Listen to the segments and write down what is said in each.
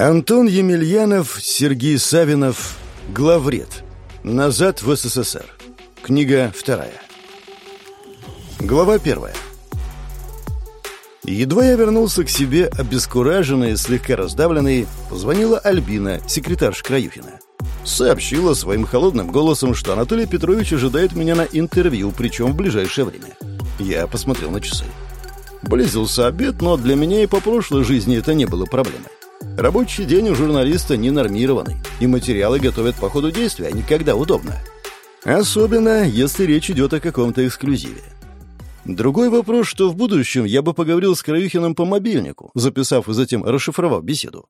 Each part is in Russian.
Антон Емельянов, Сергей Савинов, главред. Назад в СССР. Книга вторая. Глава первая. Едва я вернулся к себе, обескураженный и слегка раздавленный, позвонила Альбина, секретарша Краюхина. Сообщила своим холодным голосом, что Анатолий Петрович ожидает меня на интервью, причем в ближайшее время. Я посмотрел на часы. Близился обед, но для меня и по прошлой жизни это не было проблемой. Рабочий день у журналиста не нормированный, и материалы готовят по ходу действия, а не когда удобно. Особенно, если речь идет о каком-то эксклюзиве. Другой вопрос, что в будущем я бы поговорил с Краюхиным по мобильнику, записав и затем расшифровав беседу.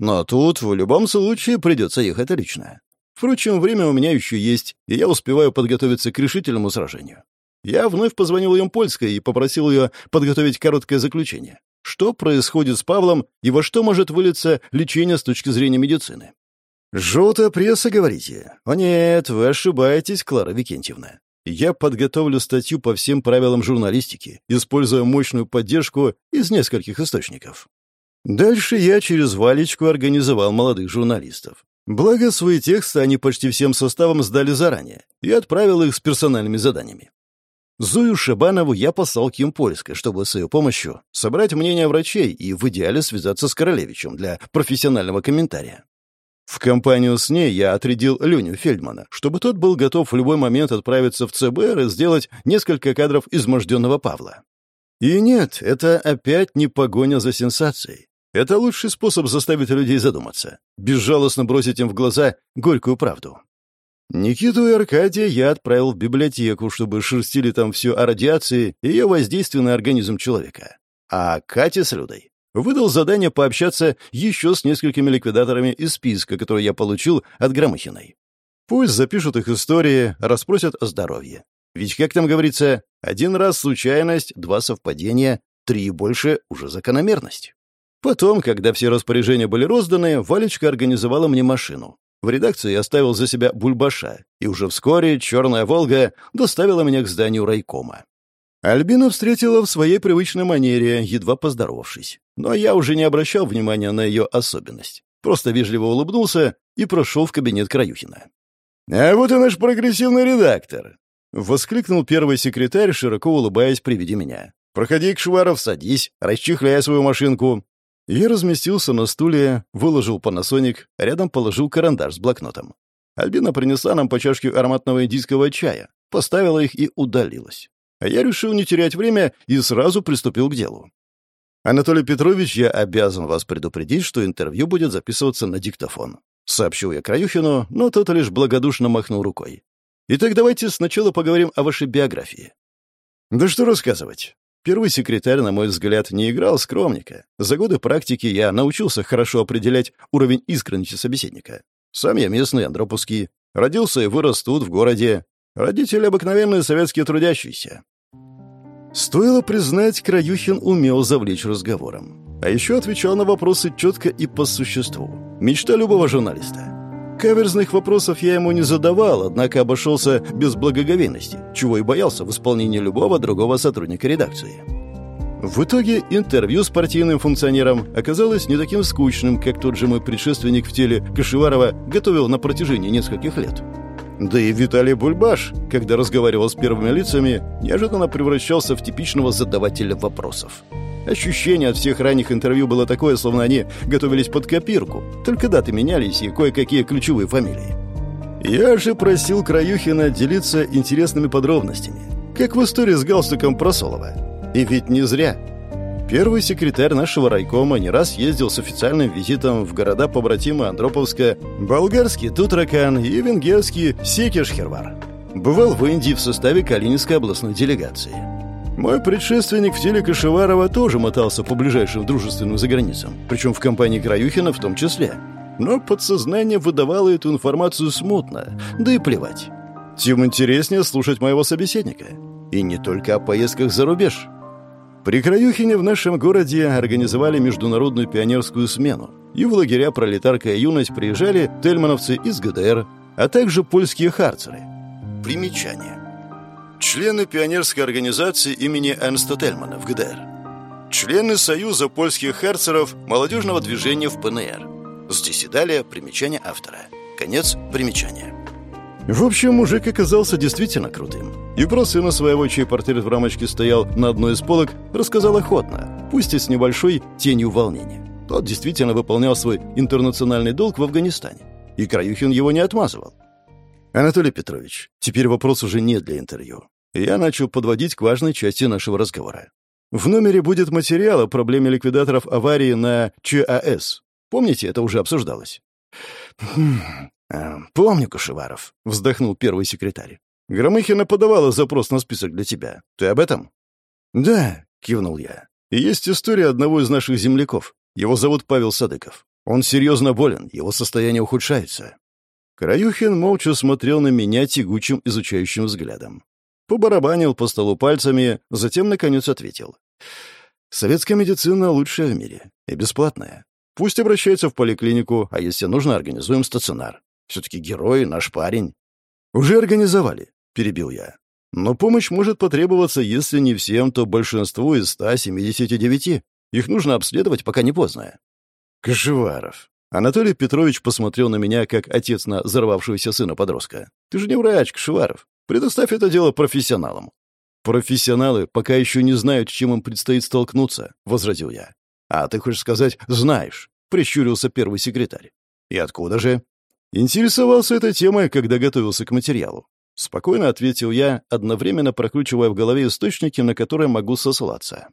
Но тут в любом случае придется ехать лично. Впрочем, время у меня еще есть, и я успеваю подготовиться к решительному сражению. Я вновь позвонил Ямпольской и попросил ее подготовить короткое заключение. Что происходит с Павлом и во что может вылиться лечение с точки зрения медицины? «Желтая пресса, говорите? О нет, вы ошибаетесь, Клара Викентьевна. Я подготовлю статью по всем правилам журналистики, используя мощную поддержку из нескольких источников. Дальше я через Валечку организовал молодых журналистов. Благо, свои тексты они почти всем составом сдали заранее и отправил их с персональными заданиями. Зою Шабанову я послал к Емпольской, чтобы с ее помощью собрать мнение врачей и в идеале связаться с Королевичем для профессионального комментария. В компанию с ней я отрядил Леню Фельдмана, чтобы тот был готов в любой момент отправиться в ЦБР и сделать несколько кадров изможденного Павла. И нет, это опять не погоня за сенсацией. Это лучший способ заставить людей задуматься, безжалостно бросить им в глаза горькую правду. Никиту и Аркадия я отправил в библиотеку, чтобы шерстили там все о радиации и ее воздействии на организм человека. А Кате с Людой выдал задание пообщаться еще с несколькими ликвидаторами из списка, который я получил от Громыхиной. Пусть запишут их истории, расспросят о здоровье. Ведь, как там говорится, один раз случайность, два совпадения, три и больше — уже закономерность. Потом, когда все распоряжения были розданы, Валечка организовала мне машину. В редакции я оставил за себя бульбаша, и уже вскоре «Черная Волга» доставила меня к зданию райкома. Альбина встретила в своей привычной манере, едва поздоровавшись. Но я уже не обращал внимания на ее особенность. Просто вежливо улыбнулся и прошел в кабинет Краюхина. «А вот и наш прогрессивный редактор!» — воскликнул первый секретарь, широко улыбаясь при виде меня. «Проходи, Кшваров, садись, расчехляй свою машинку. Я разместился на стуле, выложил панасоник, рядом положил карандаш с блокнотом. Альбина принесла нам по чашке ароматного индийского чая, поставила их и удалилась. А я решил не терять время и сразу приступил к делу. «Анатолий Петрович, я обязан вас предупредить, что интервью будет записываться на диктофон», — сообщил я Краюхину, но тот лишь благодушно махнул рукой. «Итак, давайте сначала поговорим о вашей биографии». «Да что рассказывать. Первый секретарь, на мой взгляд, не играл скромника. За годы практики я научился хорошо определять уровень искренности собеседника. Сам я местный, андроповский. Родился и вырос тут, в городе. Родители обыкновенные советские трудящиеся. Стоило признать, Краюхин умел завлечь разговором. А еще отвечал на вопросы четко и по существу. Мечта любого журналиста. Каверзных вопросов я ему не задавал, однако обошелся без благоговейности, чего и боялся в исполнении любого другого сотрудника редакции. В итоге интервью с партийным функционером оказалось не таким скучным, как тот же мой предшественник в теле Кашеварова готовил на протяжении нескольких лет. Да и Виталий Бульбаш, когда разговаривал с первыми лицами, неожиданно превращался в типичного задавателя вопросов. Ощущение от всех ранних интервью было такое, словно они готовились под копирку, только даты менялись и кое-какие ключевые фамилии. Я же просил Краюхина делиться интересными подробностями, как в истории с галстуком Просолова. И ведь не зря. Первый секретарь нашего райкома не раз ездил с официальным визитом в города-побратимы Андроповска, болгарский Тутракан и венгерский Секешхервар. Бывал в Индии в составе Калининской областной делегации. Мой предшественник в теле Кашеварова тоже мотался по ближайшим дружественным заграницам, причем в компании Краюхина в том числе. Но подсознание выдавало эту информацию смутно, да и плевать. Тем интереснее слушать моего собеседника. И не только о поездках за рубеж. При Краюхине в нашем городе организовали международную пионерскую смену, и в лагеря «Пролетарка и юность» приезжали тельмановцы из ГДР, а также польские харцеры. Примечание. Члены пионерской организации имени Эрнста Тельмана в ГДР. Члены Союза польских харцеров молодежного движения в ПНР. Здесь и далее примечание автора. Конец примечания. В общем, мужик оказался действительно крутым. И про сына своего, чей портрет в рамочке стоял на одной из полок, рассказал охотно, пусть и с небольшой тенью волнения. Тот действительно выполнял свой интернациональный долг в Афганистане. И Краюхин его не отмазывал. «Анатолий Петрович, теперь вопрос уже не для интервью. Я начал подводить к важной части нашего разговора. В номере будет материал о проблеме ликвидаторов аварии на ЧАЭС. Помните, это уже обсуждалось?» хм, «А, «Помню, Кашеваров», — вздохнул первый секретарь. «Громыхина подавала запрос на список для тебя. Ты об этом?» «Да», — кивнул я. «Есть история одного из наших земляков. Его зовут Павел Садыков. Он серьезно болен, его состояние ухудшается». Краюхин молча смотрел на меня тягучим изучающим взглядом. Побарабанил по столу пальцами, затем, наконец, ответил. «Советская медицина лучшая в мире и бесплатная. Пусть обращается в поликлинику, а если нужно, организуем стационар. Все-таки герой, наш парень. Уже организовали, перебил я. Но помощь может потребоваться, если не всем, то большинству из 179. Их нужно обследовать, пока не поздно. Кашеваров. Анатолий Петрович посмотрел на меня, как отец на взорвавшегося сына-подростка. Ты же не врач, Кашеваров. Предоставь это дело профессионалам. Профессионалы пока еще не знают, с чем им предстоит столкнуться, возразил я. А ты хочешь сказать «знаешь», прищурился первый секретарь. И откуда же? Интересовался этой темой, когда готовился к материалу. Спокойно ответил я, одновременно прокручивая в голове источники, на которые могу сослаться.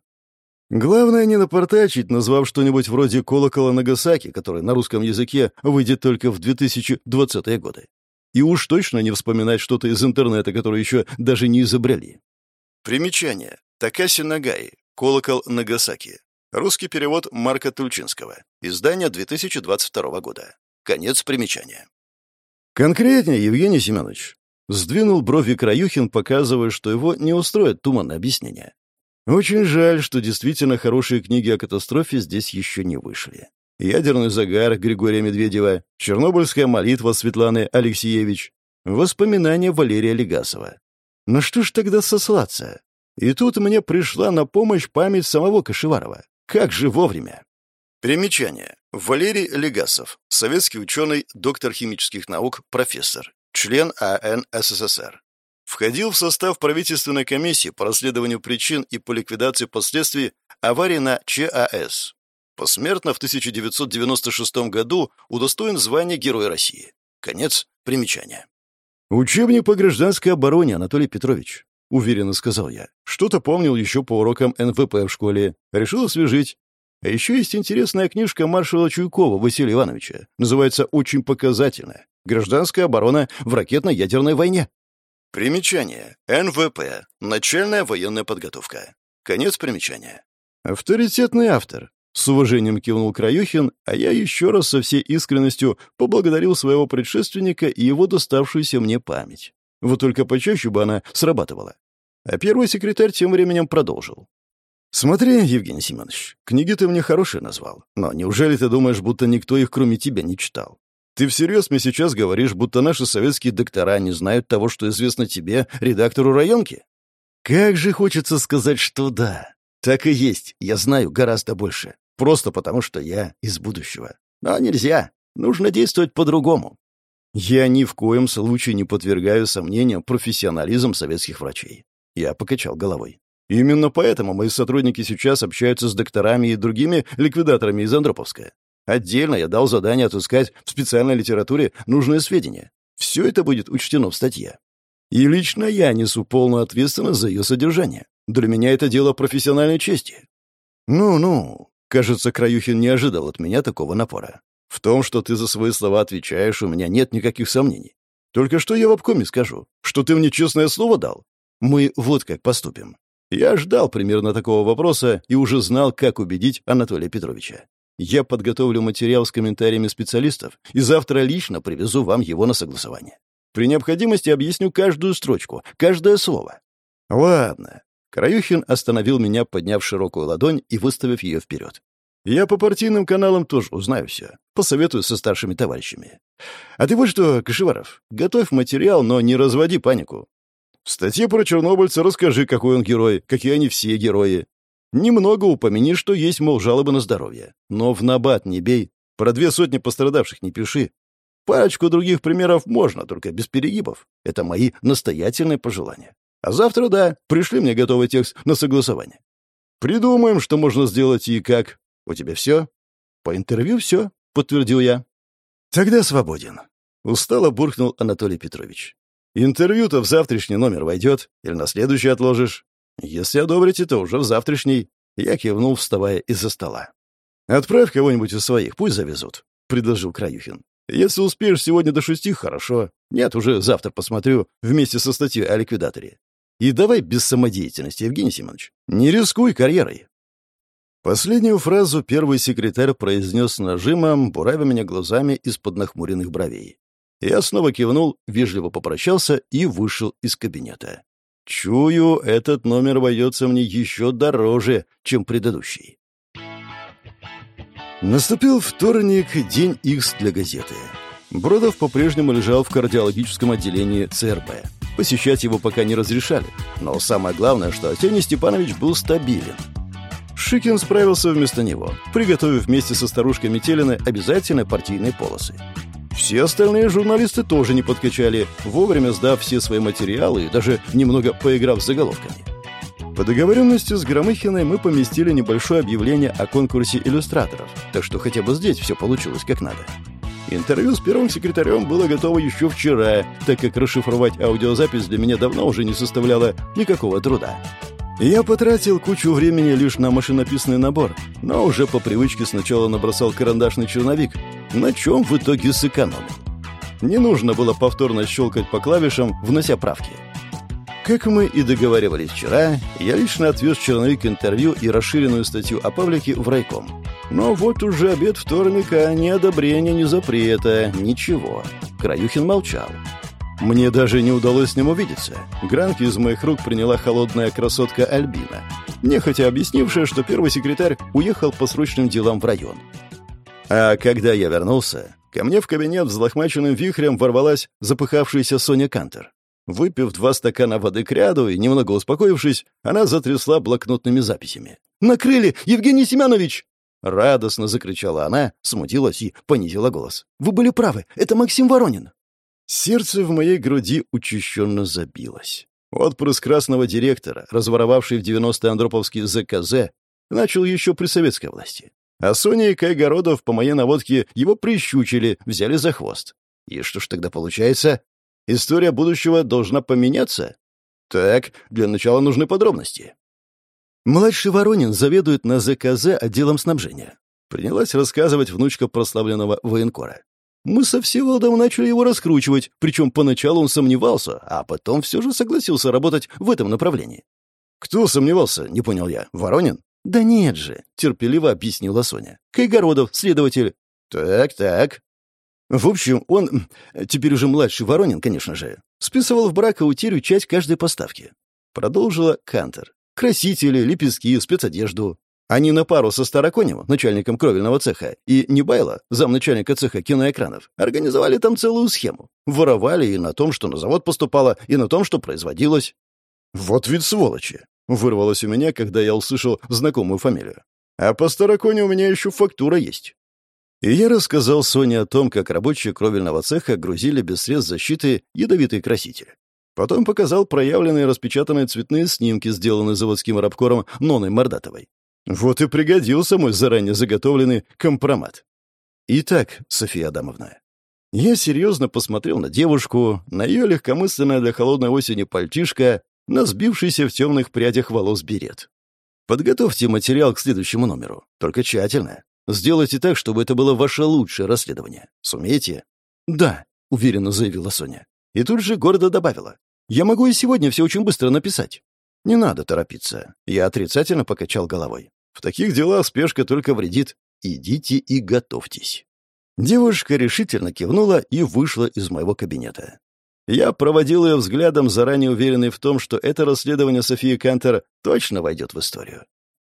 Главное не напортачить, назвав что-нибудь вроде «колокола Нагасаки», который на русском языке выйдет только в 2020-е годы. И уж точно не вспоминать что-то из интернета, которое еще даже не изобрели. Примечание. Такаси Нагаи. Колокол Нагасаки. Русский перевод Марка Тульчинского. Издание 2022 года. Конец примечания. Конкретнее, Евгений Семенович. Сдвинул брови Краюхин, показывая, что его не устроит туманное объяснение. Очень жаль, что действительно хорошие книги о катастрофе здесь еще не вышли. «Ядерный загар» Григория Медведева, «Чернобыльская молитва» Светланы Алексеевич, воспоминания Валерия Легасова. На что ж тогда сослаться? И тут мне пришла на помощь память самого Кашеварова. Как же вовремя! Примечание. Валерий Легасов, советский ученый, доктор химических наук, профессор, член АН СССР. Входил в состав правительственной комиссии по расследованию причин и по ликвидации последствий аварии на ЧАЭС. Посмертно в 1996 году удостоен звания Героя России. Конец примечания. «Учебник по гражданской обороне, Анатолий Петрович», — уверенно сказал я. «Что-то помнил еще по урокам НВП в школе. Решил освежить. А еще есть интересная книжка маршала Чуйкова Василия Ивановича. Называется «Очень показательная. Гражданская оборона в ракетно-ядерной войне». Примечание. НВП. Начальная военная подготовка. Конец примечания. Авторитетный автор. С уважением кивнул Краюхин, а я еще раз со всей искренностью поблагодарил своего предшественника и его доставшуюся мне память. Вот только почаще бы она срабатывала. А первый секретарь тем временем продолжил. «Смотри, Евгений Семенович, книги ты мне хорошие назвал, но неужели ты думаешь, будто никто их кроме тебя не читал? Ты всерьез мне сейчас говоришь, будто наши советские доктора не знают того, что известно тебе, редактору районки? Как же хочется сказать, что да. Так и есть, я знаю гораздо больше. Просто потому, что я из будущего. Но нельзя. Нужно действовать по-другому. Я ни в коем случае не подвергаю сомнениям профессионализм советских врачей. Я покачал головой. Именно поэтому мои сотрудники сейчас общаются с докторами и другими ликвидаторами из Андроповска. Отдельно я дал задание отыскать в специальной литературе нужные сведения. Все это будет учтено в статье. И лично я несу полную ответственность за ее содержание. Для меня это дело профессиональной чести. Ну-ну, кажется, Краюхин не ожидал от меня такого напора. В том, что ты за свои слова отвечаешь, у меня нет никаких сомнений. Только что я в обкоме скажу? Что ты мне честное слово дал? Мы вот как поступим. Я ждал примерно такого вопроса и уже знал, как убедить Анатолия Петровича. Я подготовлю материал с комментариями специалистов и завтра лично привезу вам его на согласование. При необходимости объясню каждую строчку, каждое слово. Ладно. Краюхин остановил меня, подняв широкую ладонь и выставив ее вперед. Я по партийным каналам тоже узнаю все. Посоветую со старшими товарищами. А ты вот что, Кашеваров, готовь материал, но не разводи панику. В статье про чернобыльца расскажи, какой он герой, какие они все герои. Немного упомяни, что есть, мол, жалобы на здоровье. Но в набат не бей. Про две сотни пострадавших не пиши. Парочку других примеров можно, только без перегибов. Это мои настоятельные пожелания. А завтра, да, пришли мне готовый текст на согласование. Придумаем, что можно сделать и как. У тебя все? По интервью все, подтвердил я. Тогда свободен. Устало буркнул Анатолий Петрович. Интервью-то в завтрашний номер войдет или на следующий отложишь? Если одобрите, то уже в завтрашний. Я кивнул, вставая из-за стола. «Отправь кого-нибудь из своих, пусть завезут», — предложил Краюхин. «Если успеешь сегодня до шести, хорошо. Нет, уже завтра посмотрю вместе со статьей о ликвидаторе. И давай без самодеятельности, Евгений Семенович. Не рискуй карьерой». Последнюю фразу первый секретарь произнес нажимом, буравя меня глазами из-под нахмуренных бровей. Я снова кивнул, вежливо попрощался и вышел из кабинета. Чую, этот номер обойдется мне еще дороже, чем предыдущий. Наступил вторник, день X для газеты. Бродов по-прежнему лежал в кардиологическом отделении ЦРБ. Посещать его пока не разрешали. Но самое главное, что Артемий Степанович был стабилен. Шикин справился вместо него, приготовив вместе со старушкой Метелиной обязательно партийные полосы. Все остальные журналисты тоже не подкачали, вовремя сдав все свои материалы и даже немного поиграв с заголовками. По договоренности с Громыхиной мы поместили небольшое объявление о конкурсе иллюстраторов, так что хотя бы здесь все получилось как надо. Интервью с первым секретарем было готово еще вчера, так как расшифровать аудиозапись для меня давно уже не составляло никакого труда. Я потратил кучу времени лишь на машинописный набор, но уже по привычке сначала набросал карандашный черновик, на чем в итоге сэкономил. Не нужно было повторно щелкать по клавишам, внося правки. Как мы и договаривались вчера, я лично отвез черновик интервью и расширенную статью о Павлике в райком. Но вот уже обед вторника, ни одобрения, ни запрета, ничего. Краюхин молчал. Мне даже не удалось с ним увидеться. Гранки из моих рук приняла холодная красотка Альбина, нехотя объяснившая, что первый секретарь уехал по срочным делам в район. А когда я вернулся, ко мне в кабинет взлохмаченным вихрем ворвалась запыхавшаяся Соня Кантер. Выпив два стакана воды к ряду и немного успокоившись, она затрясла блокнотными записями. «Накрыли, Евгений Семенович!» Радостно закричала она, смутилась и понизила голос. «Вы были правы, это Максим Воронин!» Сердце в моей груди учащенно забилось. Отпрыск красного директора, разворовавший в 90-е Андроповский ЗКЗ, начал еще при советской власти. А Соня и Кайгородов по моей наводке его прищучили, взяли за хвост. И что ж тогда получается? История будущего должна поменяться? Так, для начала нужны подробности. Младший Воронин заведует на ЗКЗ отделом снабжения. Принялась рассказывать внучка прославленного военкора. Мы со Всеволодом начали его раскручивать, причем поначалу он сомневался, а потом все же согласился работать в этом направлении. «Кто сомневался?» — не понял я. «Воронин?» «Да нет же», — терпеливо объяснила Соня. «Кайгородов, следователь». «Так, так». В общем, он, теперь уже младший Воронин, конечно же, списывал в брак утерю часть каждой поставки. Продолжила Кантер. Красители, лепестки, спецодежду. Они на пару со Староконем, начальником кровельного цеха, и Небайло, замначальника цеха киноэкранов, организовали там целую схему. Воровали и на том, что на завод поступало, и на том, что производилось. Вот ведь сволочи! Вырвалось у меня, когда я услышал знакомую фамилию. А по Староконе у меня еще фактура есть. И я рассказал Соне о том, как рабочие кровельного цеха грузили без средств защиты ядовитый краситель. Потом показал проявленные распечатанные цветные снимки, сделанные заводским рабкором Ноной Мордатовой. Вот и пригодился мой заранее заготовленный компромат. Итак, София Адамовна, я серьезно посмотрел на девушку, на ее легкомысленное для холодной осени пальтишко, на сбившийся в темных прядях волос берет. Подготовьте материал к следующему номеру, только тщательно. Сделайте так, чтобы это было ваше лучшее расследование. Сумеете? Да, уверенно заявила Соня. И тут же гордо добавила. Я могу и сегодня все очень быстро написать. Не надо торопиться. Я отрицательно покачал головой. В таких делах спешка только вредит. Идите и готовьтесь». Девушка решительно кивнула и вышла из моего кабинета. Я проводил ее взглядом, заранее уверенный в том, что это расследование Софии Кантер точно войдет в историю.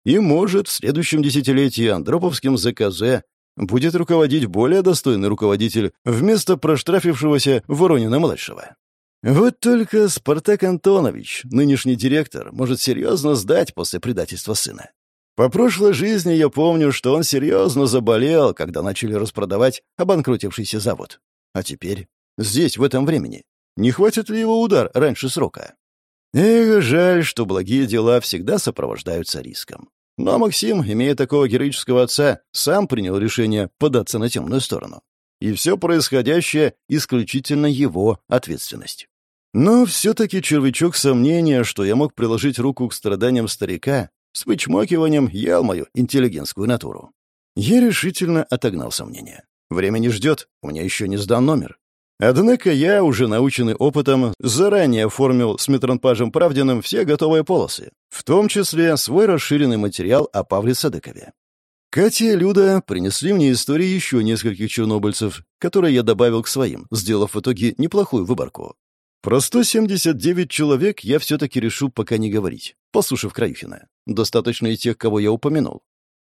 И, может, в следующем десятилетии Андроповским ЗКЗ будет руководить более достойный руководитель вместо проштрафившегося Воронина-младшего. Вот только Спартак Антонович, нынешний директор, может серьезно сдать после предательства сына. По прошлой жизни я помню, что он серьезно заболел, когда начали распродавать обанкротившийся завод. А теперь, здесь, в этом времени, не хватит ли его удар раньше срока? Эх, жаль, что благие дела всегда сопровождаются риском. Но Максим, имея такого героического отца, сам принял решение податься на темную сторону. И все происходящее — исключительно его ответственность. Но все-таки червячок сомнения, что я мог приложить руку к страданиям старика, с вычмокиванием ел мою интеллигентскую натуру. Я решительно отогнал сомнения. Время не ждет, у меня еще не сдан номер. Однако я, уже наученный опытом, заранее оформил с метронпажем Правдиным все готовые полосы, в том числе свой расширенный материал о Павле Садыкове. Катя и Люда принесли мне истории еще нескольких чернобыльцев, которые я добавил к своим, сделав в итоге неплохую выборку. Про 179 человек я все-таки решу пока не говорить, послушав Краюхина. Достаточно и тех, кого я упомянул.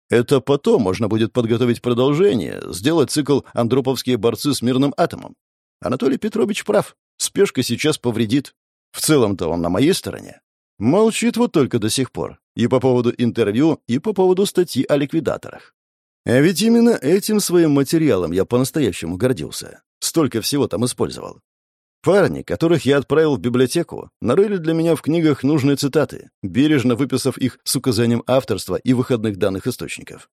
Это потом можно будет подготовить продолжение, сделать цикл «Андроповские борцы с мирным атомом». Анатолий Петрович прав. Спешка сейчас повредит. В целом-то он на моей стороне. Молчит вот только до сих пор. И по поводу интервью, и по поводу статьи о ликвидаторах. А ведь именно этим своим материалом я по-настоящему гордился. Столько всего там использовал. Парни, которых я отправил в библиотеку, нарыли для меня в книгах нужные цитаты, бережно выписав их с указанием авторства и выходных данных источников.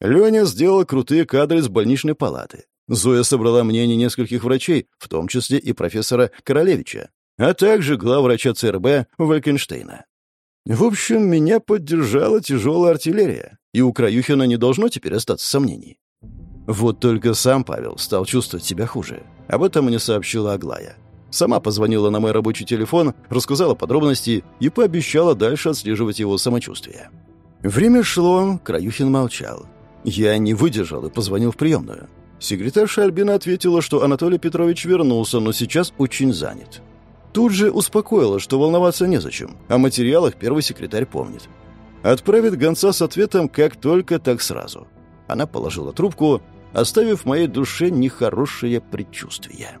Леня сделал крутые кадры с больничной палаты. Зоя собрала мнение нескольких врачей, в том числе и профессора Королевича, а также главврача ЦРБ Валькенштейна. В общем, меня поддержала тяжелая артиллерия, и у Краюхина не должно теперь остаться сомнений. Вот только сам Павел стал чувствовать себя хуже. Об этом мне сообщила Аглая. Сама позвонила на мой рабочий телефон, рассказала подробности и пообещала дальше отслеживать его самочувствие. Время шло, Краюхин молчал. Я не выдержал и позвонил в приемную. Секретарша Альбина ответила, что Анатолий Петрович вернулся, но сейчас очень занят. Тут же успокоила, что волноваться незачем, о материалах первый секретарь помнит. Отправит гонца с ответом как только, так сразу. Она положила трубку, оставив в моей душе нехорошее предчувствие.